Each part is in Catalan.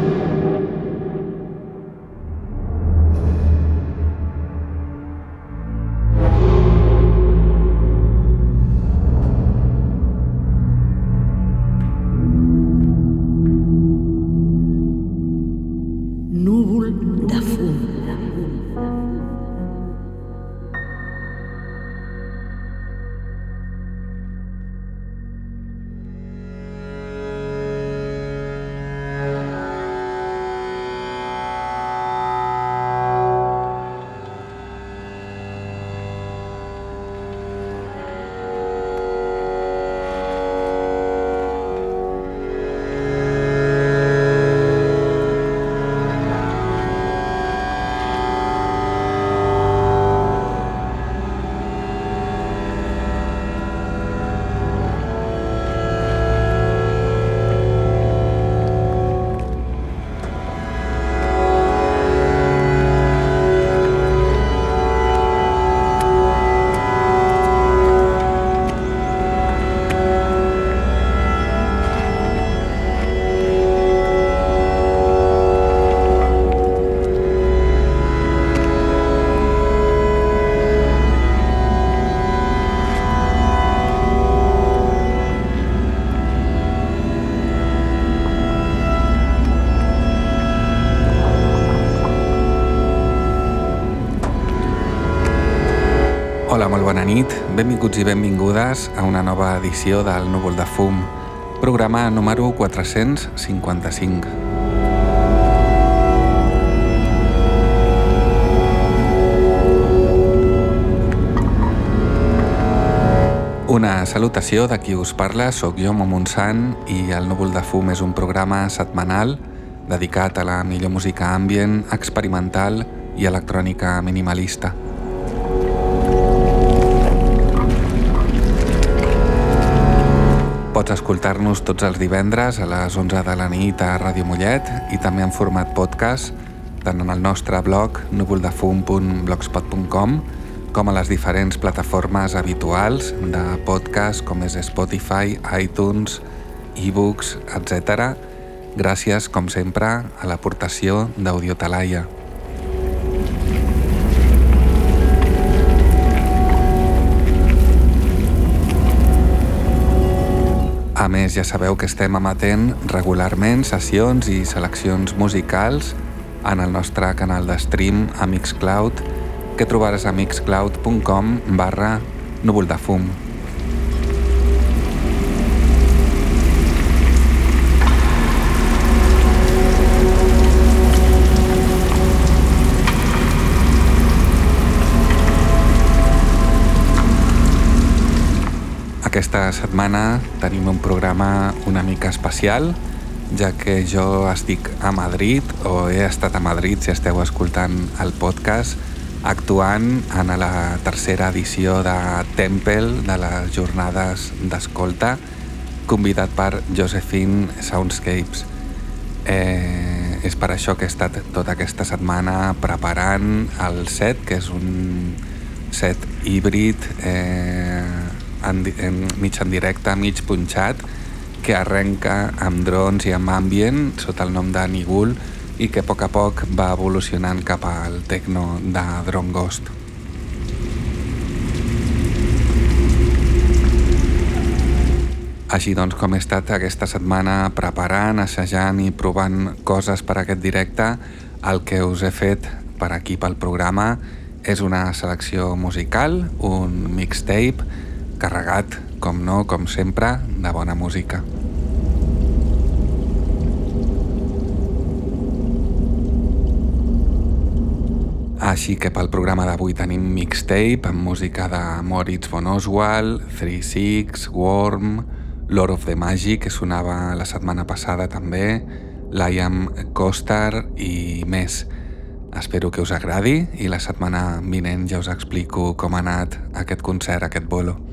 you nit, benvinguts i benvingudes a una nova edició del Núvol de Fum, programa número 455. Una salutació de qui us parla, sóc jo, Montsant, i el Núvol de Fum és un programa setmanal dedicat a la millor música ambient, experimental i electrònica minimalista. Pots escoltar-nos tots els divendres a les 11 de la nit a Ràdio Mollet i també en format podcast tant en el nostre blog núvoldefum.blogspot.com com a les diferents plataformes habituals de podcast com és Spotify, iTunes, ebooks, etc. Gràcies, com sempre, a l'aportació d'Audiotalaia. A més, ja sabeu que estem emetent regularment sessions i seleccions musicals en el nostre canal de stream a Mixcloud que trobaràs a mixcloud.com barra núvol de fum. Aquesta setmana tenim un programa una mica especial, ja que jo estic a Madrid, o he estat a Madrid si esteu escoltant el podcast, actuant en la tercera edició de Temple de les jornades d'escolta, convidat per Josephine Soundscapes. Eh, és per això que he estat tota aquesta setmana preparant el set, que és un set híbrid eh, en, en, mig en directe, mig punxat, que arrenca amb drons i amb ambient sota el nom de Nigul i que a poc a poc va evolucionant cap al techno de Drone Ghost. Així doncs, com he estat aquesta setmana preparant, assajant i provant coses per a aquest directe, el que us he fet per aquí pel programa és una selecció musical, un mixtape, carregat, com no, com sempre, de bona música. Així que pel programa d'avui tenim mixtape amb música de Moritz von Oswald, 3-6, Worm, Lord of the Magic, que sonava la setmana passada també, Liam Costar i més. Espero que us agradi i la setmana vinent ja us explico com ha anat aquest concert, aquest bolo.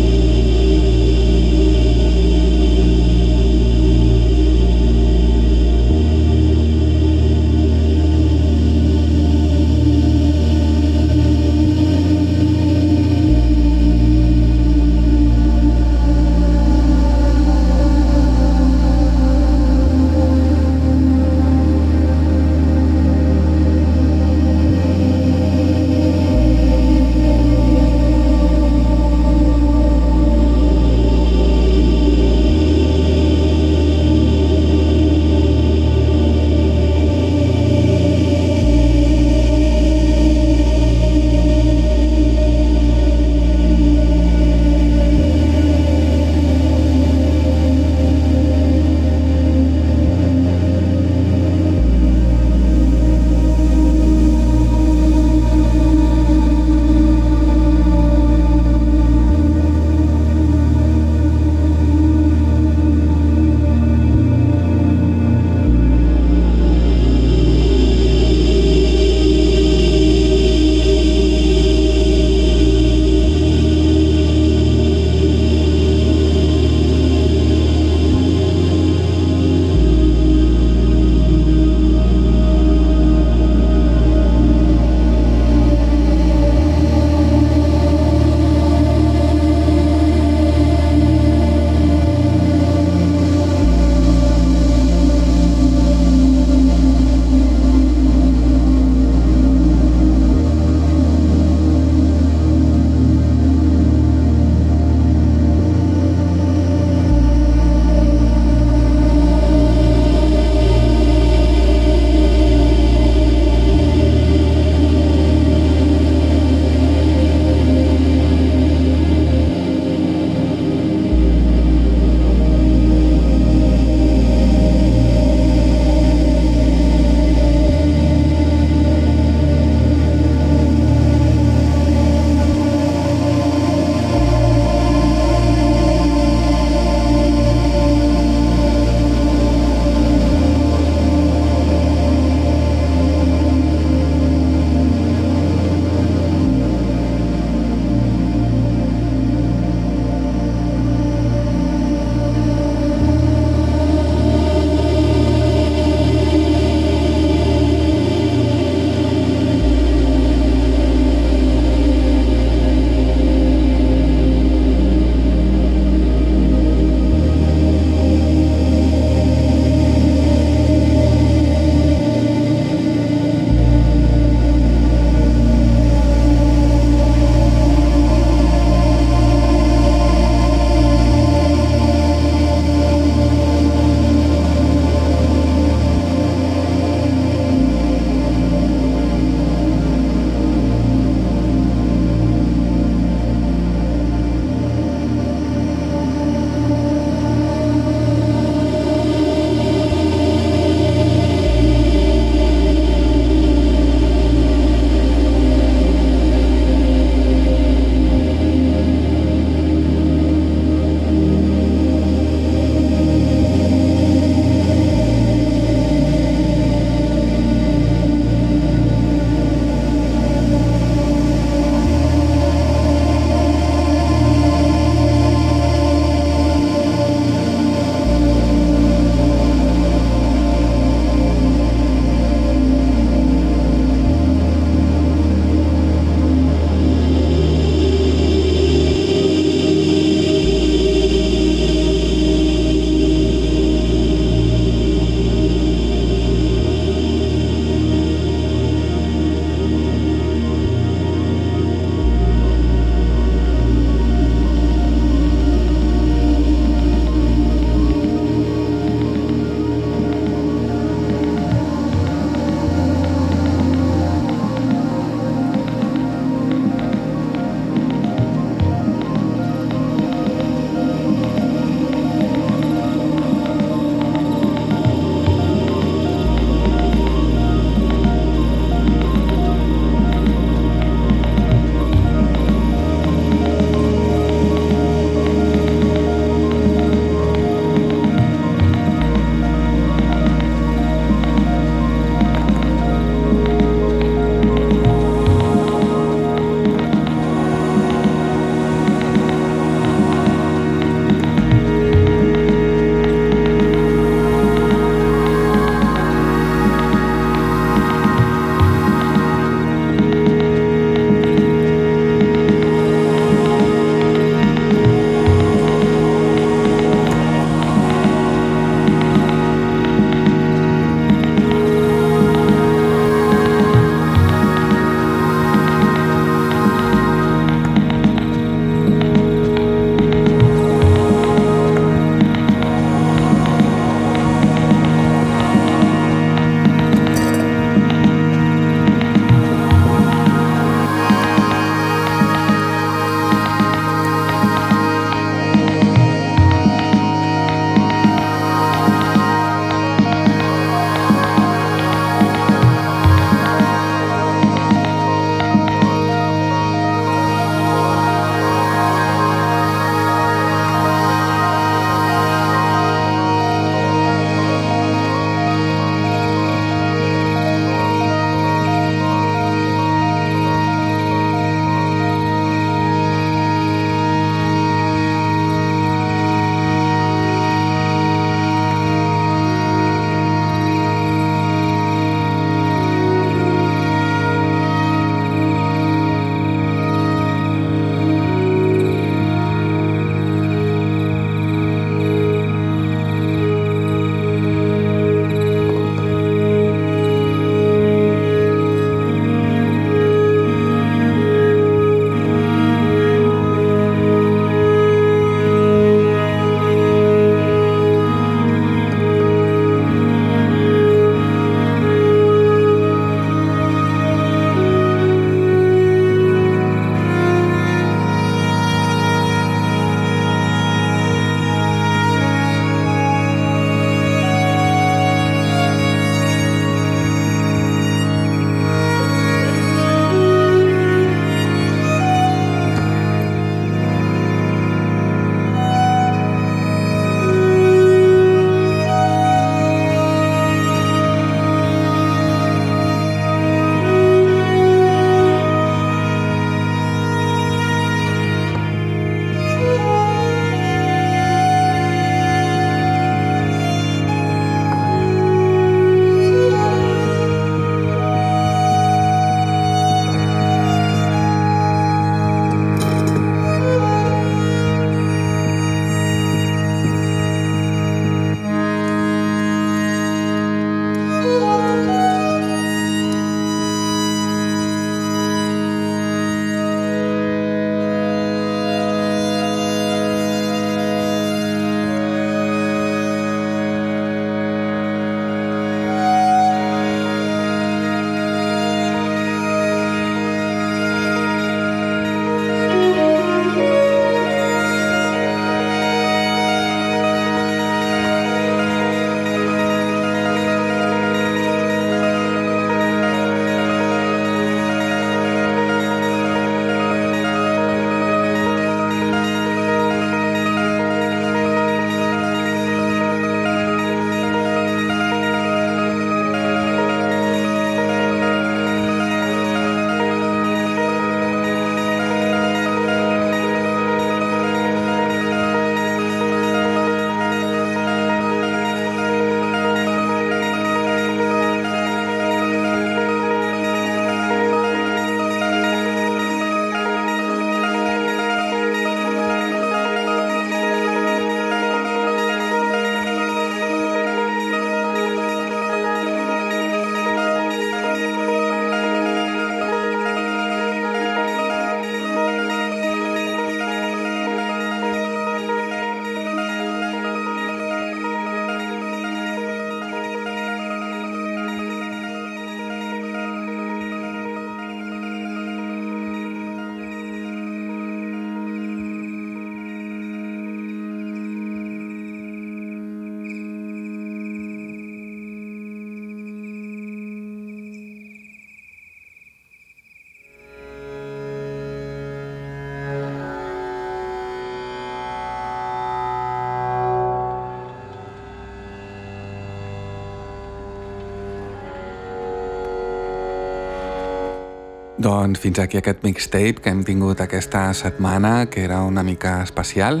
Doncs fins aquí aquest mixtape que hem tingut aquesta setmana, que era una mica especial.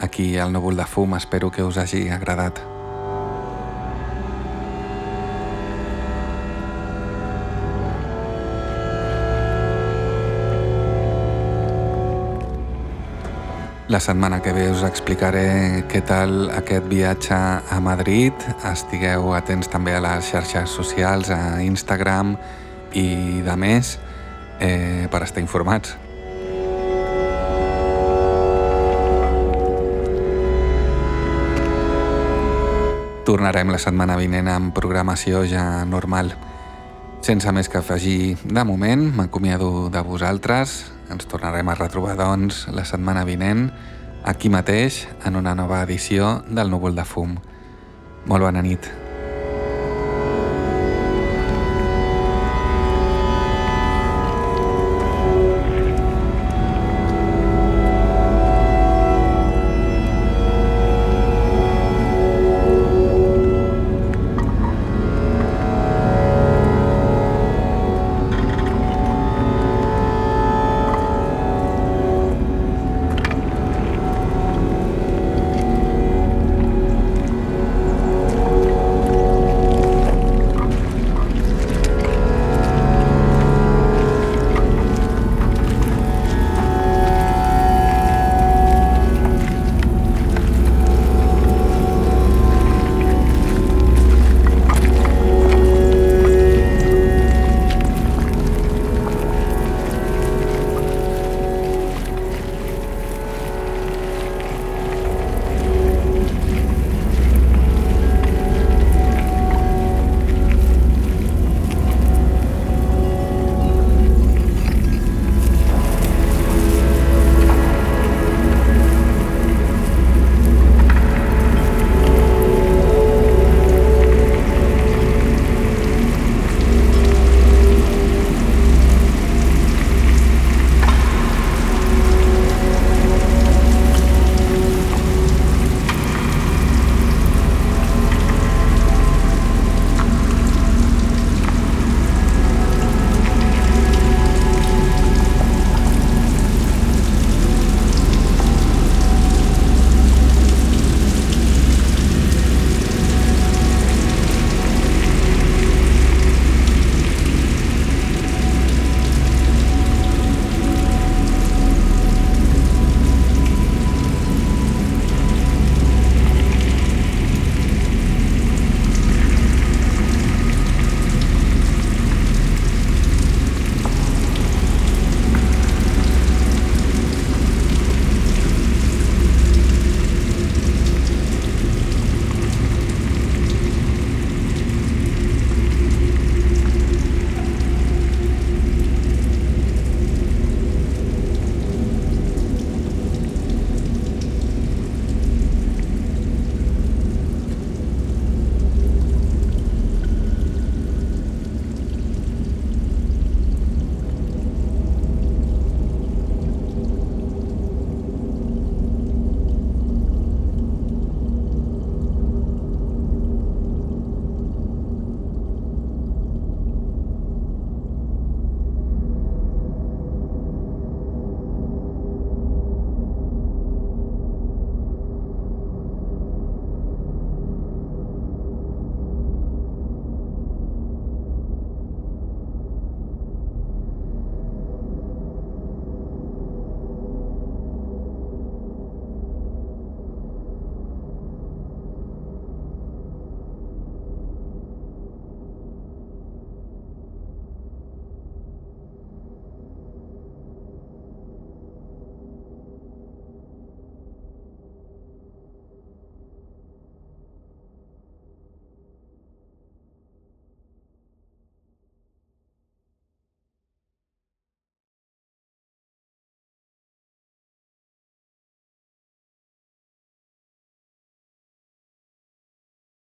Aquí al Núvol de Fum espero que us hagi agradat. La setmana que ve us explicaré què tal aquest viatge a Madrid. Estigueu atents també a les xarxes socials, a Instagram i de més, eh, per estar informats. Tornarem la setmana vinent amb programació ja normal. Sense més que afegir, de moment m'acomiado de vosaltres, ens tornarem a retrobar, doncs, la setmana vinent, aquí mateix, en una nova edició del Núvol de Fum. Molt bona nit.